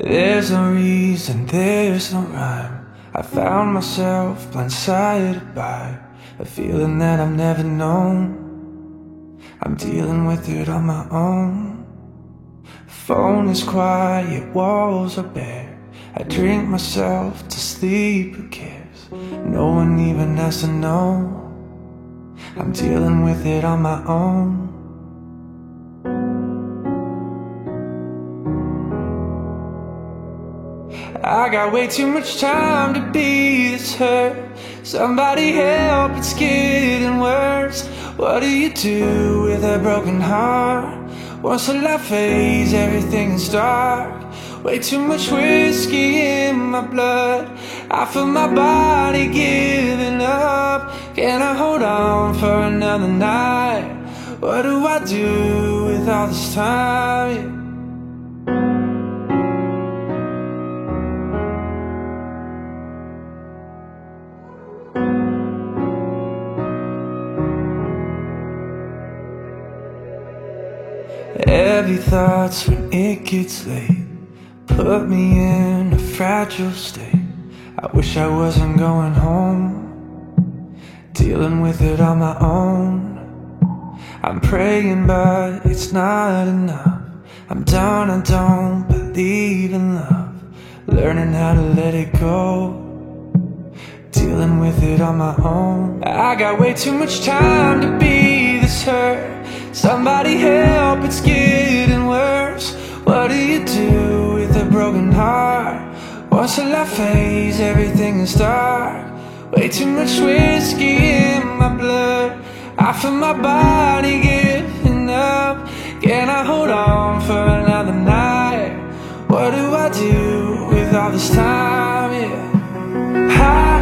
There's no reason, there's no rhyme. I found myself blindsided by a feeling that I've never known. I'm dealing with it on my own. Phone is quiet, walls are bare. I drink myself to sleep, who cares? No one even has to know. I'm dealing with it on my own. I got way too much time to be this hurt. Somebody help, it's getting worse. What do you do with a broken heart? Once the light fades, everything is dark. Way too much whiskey in my blood. I feel my body giving up. Can I hold on for another night? What do I do with all this time? Heavy thoughts when it gets late. Put me in a fragile state. I wish I wasn't going home. Dealing with it on my own. I'm praying but it's not enough. I'm done, I don't believe in love. Learning how to let it go. Dealing with it on my own. I got way too much time to be this hurt Somebody help, it's getting worse What do you do with a broken heart? Once the light fades, everything is dark Way too much whiskey in my blood I feel my body giving up Can I hold on for another night? What do I do with all this time, yeah? I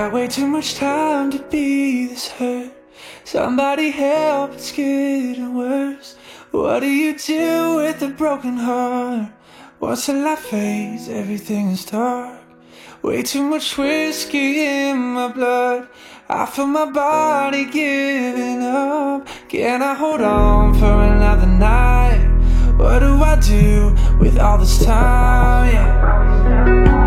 got way too much time to be this hurt Somebody help, it's getting worse What do you do with a broken heart? Once the light fades, everything is dark Way too much whiskey in my blood I feel my body giving up Can I hold on for another night? What do I do with all this time? Yeah.